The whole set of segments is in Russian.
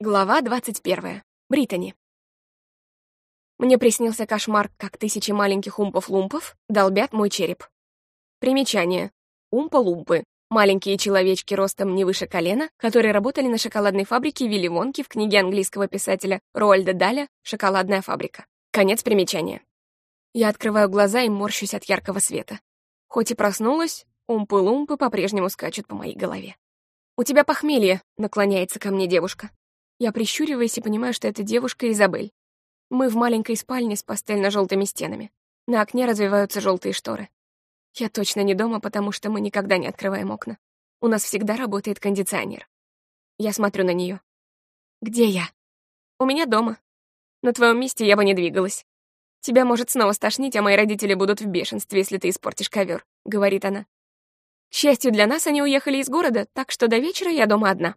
Глава 21. Британи. Мне приснился кошмар, как тысячи маленьких умпов-лумпов долбят мой череп. Примечание. Умпа-лумпы. Маленькие человечки ростом не выше колена, которые работали на шоколадной фабрике Вилли Вонки в книге английского писателя Роальда Даля «Шоколадная фабрика». Конец примечания. Я открываю глаза и морщусь от яркого света. Хоть и проснулась, умпы-лумпы по-прежнему скачут по моей голове. «У тебя похмелье», — наклоняется ко мне девушка. Я прищуриваюсь и понимаю, что это девушка Изабель. Мы в маленькой спальне с пастельно-желтыми стенами. На окне развиваются желтые шторы. Я точно не дома, потому что мы никогда не открываем окна. У нас всегда работает кондиционер. Я смотрю на нее. «Где я?» «У меня дома. На твоем месте я бы не двигалась. Тебя может снова стошнить, а мои родители будут в бешенстве, если ты испортишь ковер», — говорит она. К счастью для нас, они уехали из города, так что до вечера я дома одна.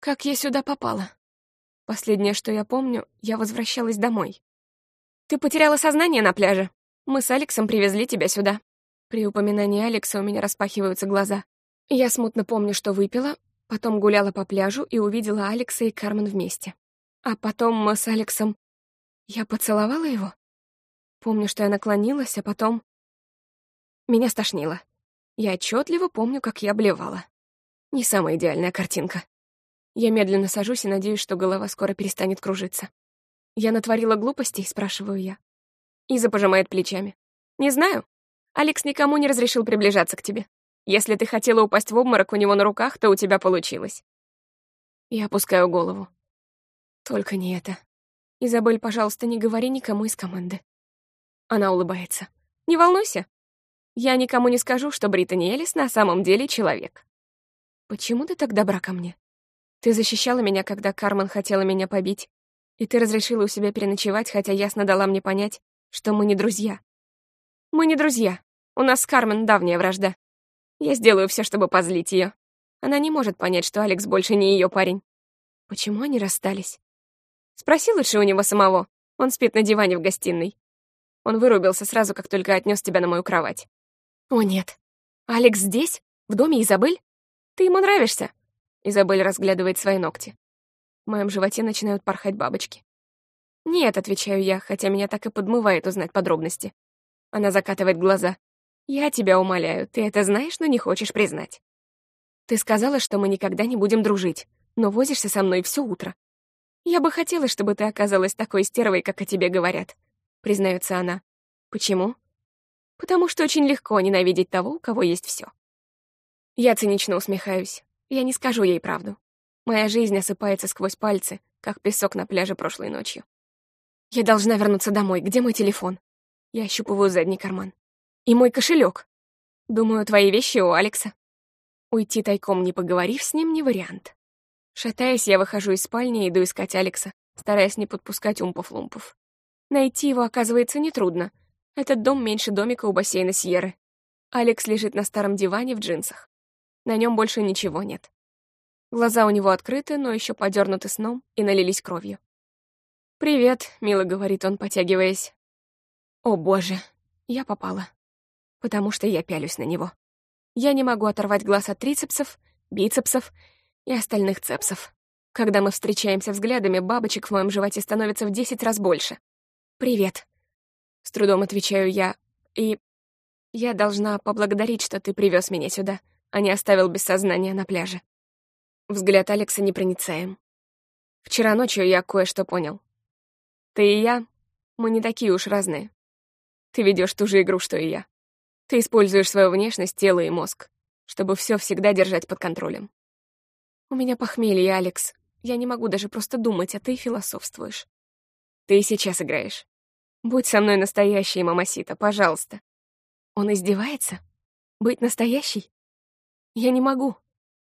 Как я сюда попала? Последнее, что я помню, я возвращалась домой. Ты потеряла сознание на пляже. Мы с Алексом привезли тебя сюда. При упоминании Алекса у меня распахиваются глаза. Я смутно помню, что выпила, потом гуляла по пляжу и увидела Алекса и Кармен вместе. А потом мы с Алексом... Я поцеловала его? Помню, что я наклонилась, а потом... Меня стошнило. Я отчетливо помню, как я блевала. Не самая идеальная картинка. Я медленно сажусь и надеюсь, что голова скоро перестанет кружиться. «Я натворила глупостей?» — спрашиваю я. Иза пожимает плечами. «Не знаю. Алекс никому не разрешил приближаться к тебе. Если ты хотела упасть в обморок у него на руках, то у тебя получилось». Я опускаю голову. Только не это. Изабель, пожалуйста, не говори никому из команды. Она улыбается. Не волнуйся. Я никому не скажу, что Британи Элис на самом деле человек. Почему ты так добра ко мне? Ты защищала меня, когда Кармен хотела меня побить, и ты разрешила у себя переночевать, хотя ясно дала мне понять, что мы не друзья. Мы не друзья. У нас с Кармен давняя вражда. Я сделаю все, чтобы позлить ее. Она не может понять, что Алекс больше не ее парень. Почему они расстались? Спроси лучше у него самого. Он спит на диване в гостиной. Он вырубился сразу, как только отнес тебя на мою кровать. О, нет. Алекс здесь? В доме Изабель? Ты ему нравишься. Изабель разглядывает свои ногти. В моем животе начинают порхать бабочки. «Нет», — отвечаю я, хотя меня так и подмывает узнать подробности. Она закатывает глаза. «Я тебя умоляю, ты это знаешь, но не хочешь признать. Ты сказала, что мы никогда не будем дружить, но возишься со мной все утро. Я бы хотела, чтобы ты оказалась такой стервой, как о тебе говорят», — признается она. «Почему?» «Потому что очень легко ненавидеть того, у кого есть все. Я цинично усмехаюсь. Я не скажу ей правду. Моя жизнь осыпается сквозь пальцы, как песок на пляже прошлой ночью. Я должна вернуться домой. Где мой телефон? Я ощупываю задний карман. И мой кошелек. Думаю, твои вещи у Алекса. Уйти тайком, не поговорив с ним, не вариант. Шатаясь, я выхожу из спальни и иду искать Алекса, стараясь не подпускать умпов-лумпов. Найти его оказывается нетрудно. Этот дом меньше домика у бассейна Сьерры. Алекс лежит на старом диване в джинсах. На нем больше ничего нет. Глаза у него открыты, но еще подернуты сном и налились кровью. «Привет», — мило говорит он, потягиваясь. «О, боже, я попала. Потому что я пялюсь на него. Я не могу оторвать глаз от трицепсов, бицепсов и остальных цепсов. Когда мы встречаемся взглядами, бабочек в моем животе становится в десять раз больше. «Привет», — с трудом отвечаю я, и... Я должна поблагодарить, что ты привез меня сюда а не оставил без сознания на пляже. Взгляд Алекса непроницаем. Вчера ночью я кое-что понял. Ты и я, мы не такие уж разные. Ты ведешь ту же игру, что и я. Ты используешь свою внешность, тело и мозг, чтобы все всегда держать под контролем. У меня похмелье, Алекс. Я не могу даже просто думать, а ты философствуешь. Ты и сейчас играешь. Будь со мной настоящей, мамасита, пожалуйста. Он издевается? Быть настоящей? Я не могу,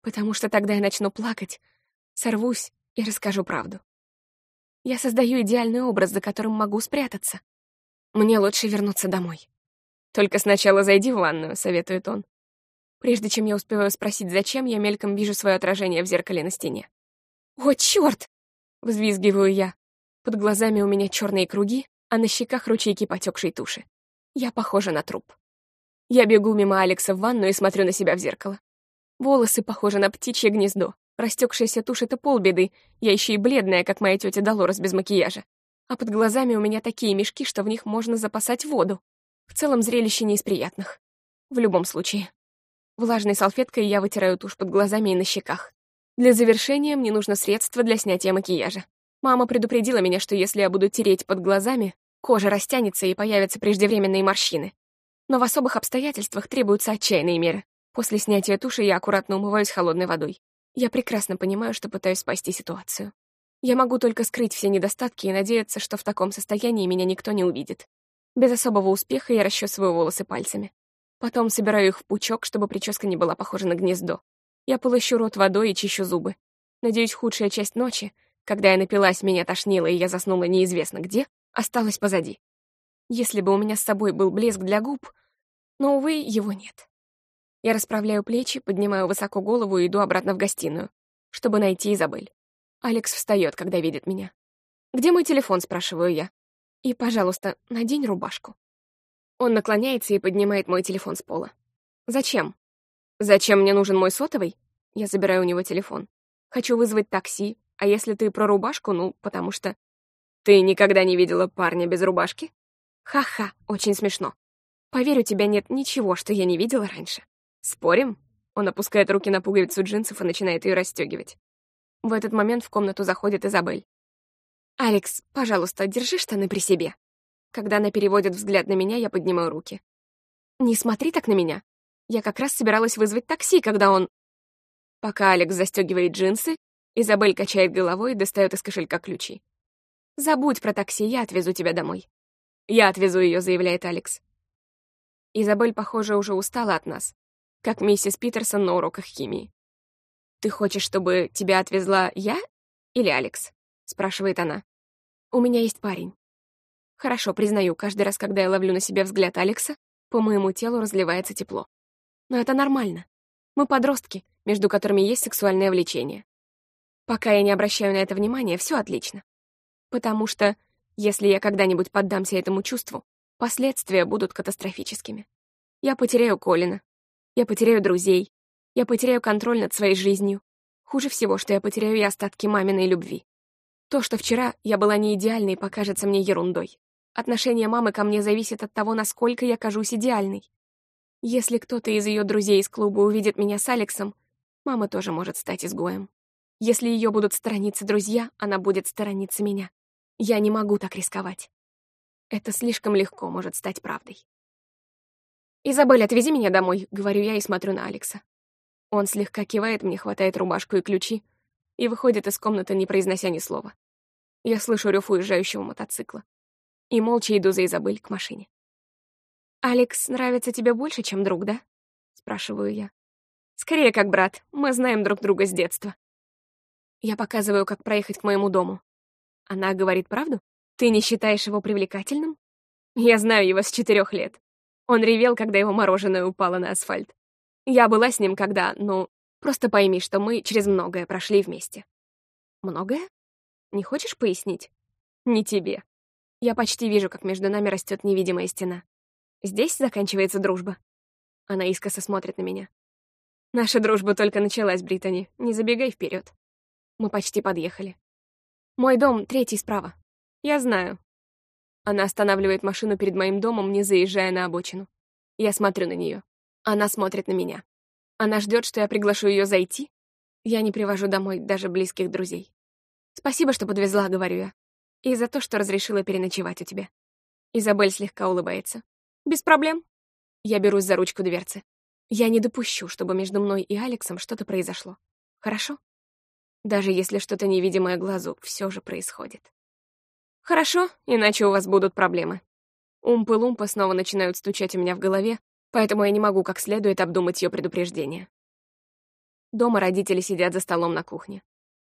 потому что тогда я начну плакать, сорвусь и расскажу правду. Я создаю идеальный образ, за которым могу спрятаться. Мне лучше вернуться домой. Только сначала зайди в ванную, советует он. Прежде чем я успеваю спросить, зачем, я мельком вижу свое отражение в зеркале на стене. «О, чёрт!» — взвизгиваю я. Под глазами у меня черные круги, а на щеках ручейки потекшей туши. Я похожа на труп. Я бегу мимо Алекса в ванну и смотрю на себя в зеркало. Волосы похожи на птичье гнездо. Растекшаяся тушь — это полбеды, я еще и бледная, как моя тетя Долорес без макияжа. А под глазами у меня такие мешки, что в них можно запасать воду. В целом зрелище не из приятных. В любом случае. Влажной салфеткой я вытираю тушь под глазами и на щеках. Для завершения мне нужно средство для снятия макияжа. Мама предупредила меня, что если я буду тереть под глазами, кожа растянется и появятся преждевременные морщины. Но в особых обстоятельствах требуются отчаянные меры. После снятия туши я аккуратно умываюсь холодной водой. Я прекрасно понимаю, что пытаюсь спасти ситуацию. Я могу только скрыть все недостатки и надеяться, что в таком состоянии меня никто не увидит. Без особого успеха я расчесываю волосы пальцами. Потом собираю их в пучок, чтобы прическа не была похожа на гнездо. Я полощу рот водой и чищу зубы. Надеюсь, худшая часть ночи, когда я напилась, меня тошнило, и я заснула неизвестно где, осталась позади. Если бы у меня с собой был блеск для губ, но, увы, его нет. Я расправляю плечи, поднимаю высоко голову и иду обратно в гостиную, чтобы найти Изабель. Алекс встает, когда видит меня. «Где мой телефон?» — спрашиваю я. «И, пожалуйста, надень рубашку». Он наклоняется и поднимает мой телефон с пола. «Зачем?» «Зачем мне нужен мой сотовый?» Я забираю у него телефон. «Хочу вызвать такси, а если ты про рубашку, ну, потому что...» «Ты никогда не видела парня без рубашки?» «Ха-ха, очень смешно. Поверь, у тебя нет ничего, что я не видела раньше». «Спорим?» Он опускает руки на пуговицу джинсов и начинает ее расстегивать. В этот момент в комнату заходит Изабель. «Алекс, пожалуйста, держи штаны при себе». Когда она переводит взгляд на меня, я поднимаю руки. «Не смотри так на меня. Я как раз собиралась вызвать такси, когда он...» Пока Алекс застегивает джинсы, Изабель качает головой и достает из кошелька ключи. «Забудь про такси, я отвезу тебя домой». «Я отвезу ее», — заявляет Алекс. Изабель, похоже, уже устала от нас как миссис Питерсон на уроках химии. «Ты хочешь, чтобы тебя отвезла я или Алекс?» — спрашивает она. «У меня есть парень». Хорошо, признаю, каждый раз, когда я ловлю на себе взгляд Алекса, по моему телу разливается тепло. Но это нормально. Мы подростки, между которыми есть сексуальное влечение. Пока я не обращаю на это внимания, все отлично. Потому что, если я когда-нибудь поддамся этому чувству, последствия будут катастрофическими. Я потеряю Колина, я потеряю друзей. Я потеряю контроль над своей жизнью. Хуже всего, что я потеряю и остатки маминой любви. То, что вчера я была не идеальной, покажется мне ерундой. Отношение мамы ко мне зависит от того, насколько я кажусь идеальной. Если кто-то из ее друзей из клуба увидит меня с Алексом, мама тоже может стать изгоем. Если ее будут сторониться друзья, она будет сторониться меня. Я не могу так рисковать. Это слишком легко может стать правдой. «Изабель, отвези меня домой», — говорю я и смотрю на Алекса. Он слегка кивает мне, хватает рубашку и ключи и выходит из комнаты, не произнося ни слова. Я слышу рёв уезжающего мотоцикла и молча иду за Изабель к машине. «Алекс нравится тебе больше, чем друг, да?» — спрашиваю я. «Скорее, как брат. Мы знаем друг друга с детства». Я показываю, как проехать к моему дому. Она говорит правду? Ты не считаешь его привлекательным? Я знаю его с четырех лет. Он ревел, когда его мороженое упало на асфальт. Я была с ним когда, ну, просто пойми, что мы через многое прошли вместе. Многое? Не хочешь пояснить? Не тебе. Я почти вижу, как между нами растет невидимая стена. Здесь заканчивается дружба. Она искоса смотрит на меня. Наша дружба только началась, Британи. Не забегай вперед. Мы почти подъехали. Мой дом третий справа. Я знаю, она останавливает машину перед моим домом, не заезжая на обочину. Я смотрю на нее. Она смотрит на меня. Она ждет, что я приглашу ее зайти. Я не привожу домой даже близких друзей. Спасибо, что подвезла, говорю я. И за то, что разрешила переночевать у тебя. Изабель слегка улыбается. Без проблем. Я берусь за ручку дверцы. Я не допущу, чтобы между мной и Алексом что-то произошло. Хорошо? Даже если что-то невидимое глазу все же происходит. Хорошо, иначе у вас будут проблемы. Умпы-лумпы снова начинают стучать у меня в голове, поэтому я не могу как следует обдумать ее предупреждение. Дома родители сидят за столом на кухне.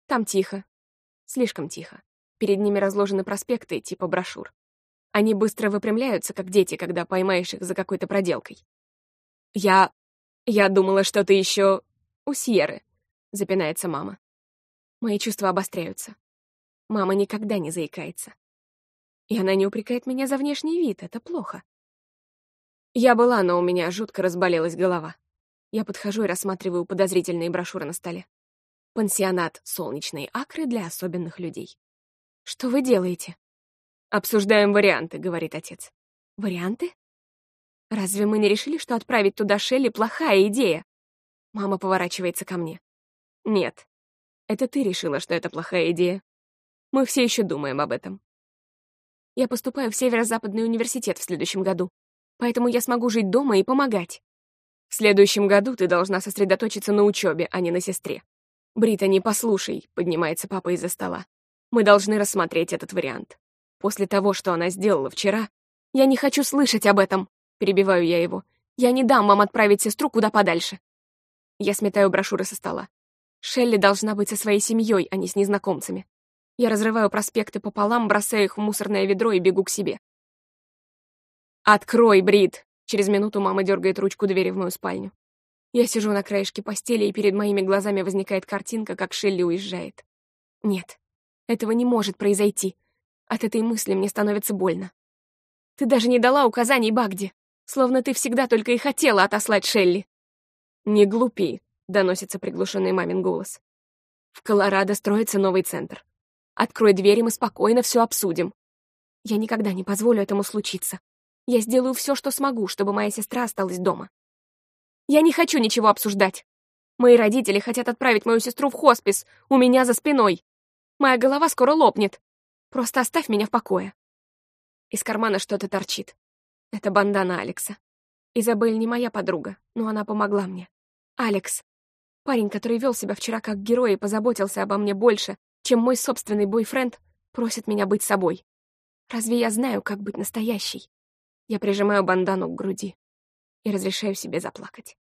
Там тихо. Слишком тихо. Перед ними разложены проспекты типа брошюр. Они быстро выпрямляются, как дети, когда поймаешь их за какой-то проделкой. «Я... я думала, что ты еще у Сьерры», — запинается мама. Мои чувства обостряются. Мама никогда не заикается. И она не упрекает меня за внешний вид, это плохо. Я была, но у меня жутко разболелась голова. Я подхожу и рассматриваю подозрительные брошюры на столе. Пансионат «Солнечные акры» для особенных людей. Что вы делаете? Обсуждаем варианты, говорит отец. Варианты? Разве мы не решили, что отправить туда Шелли плохая идея? Мама поворачивается ко мне. Нет. Это ты решила, что это плохая идея. Мы все еще думаем об этом. Я поступаю в Северо-Западный университет в следующем году, поэтому я смогу жить дома и помогать. В следующем году ты должна сосредоточиться на учебе, а не на сестре. Британи, послушай, поднимается папа из-за стола. Мы должны рассмотреть этот вариант. После того, что она сделала вчера, я не хочу слышать об этом, перебиваю я его. Я не дам вам отправить сестру куда подальше. Я сметаю брошюры со стола. Шелли должна быть со своей семьей, а не с незнакомцами. Я разрываю проспекты пополам, бросаю их в мусорное ведро и бегу к себе. «Открой, Брит!» Через минуту мама дергает ручку двери в мою спальню. Я сижу на краешке постели, и перед моими глазами возникает картинка, как Шелли уезжает. Нет, этого не может произойти. От этой мысли мне становится больно. Ты даже не дала указаний Багди, словно ты всегда только и хотела отослать Шелли. Не глупи, доносится приглушенный мамин голос. В Колорадо строится новый центр. Открой дверь, и мы спокойно все обсудим. Я никогда не позволю этому случиться. Я сделаю все, что смогу, чтобы моя сестра осталась дома. Я не хочу ничего обсуждать. Мои родители хотят отправить мою сестру в хоспис, у меня за спиной. Моя голова скоро лопнет. Просто оставь меня в покое. Из кармана что-то торчит. Это бандана Алекса. Изабель не моя подруга, но она помогла мне. Алекс. Парень, который вел себя вчера как герой и позаботился обо мне больше, чем мой собственный бойфренд, просит меня быть собой. Разве я знаю, как быть настоящей? Я прижимаю бандану к груди и разрешаю себе заплакать.